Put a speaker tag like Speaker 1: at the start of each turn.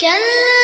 Speaker 1: كلا